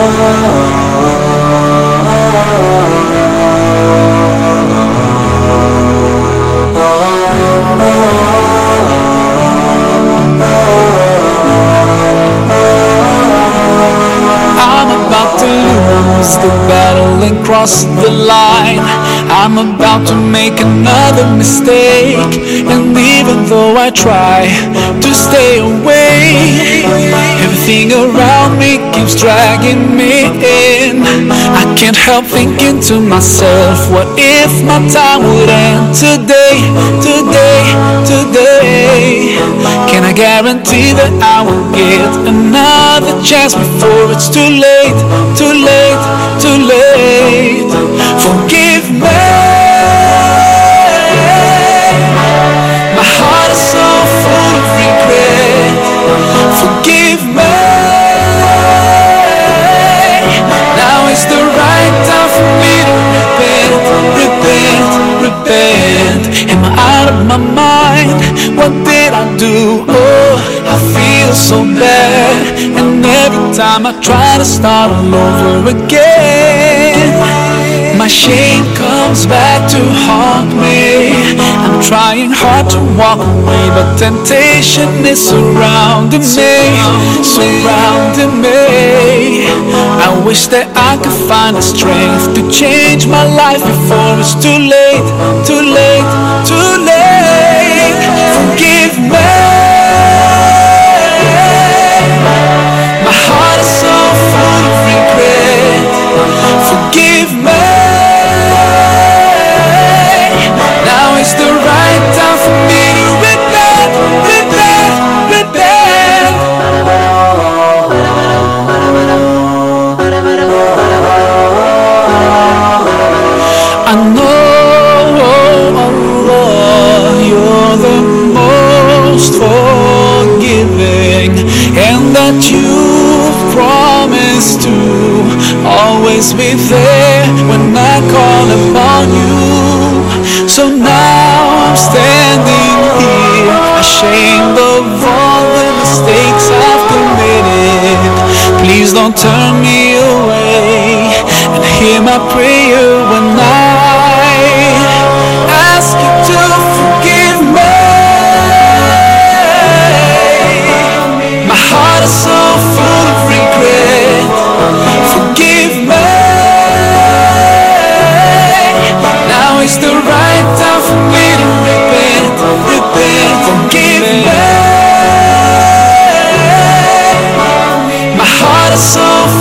I'm about to lose the battle and cross the line. I'm about to make another mistake. And even though I try to stay away, everything around keeps dragging me in. I can't help thinking to myself, what if my time would end today, today, today? Can I guarantee that I will get another chance before it's too late, too late, Am I out of my mind? What did I do? Oh, I feel so bad. And every time I try to start all over again, my shame comes back to haunt me. Trying hard to walk away, but temptation is surrounding me, surrounding me. I wish that I could find the strength to change my life before it's too late, too late, too late. And that you've promised to always be there when I call upon you. So now I'm standing here, ashamed of all the mistakes I've committed. Please don't turn me away and hear my prayer coração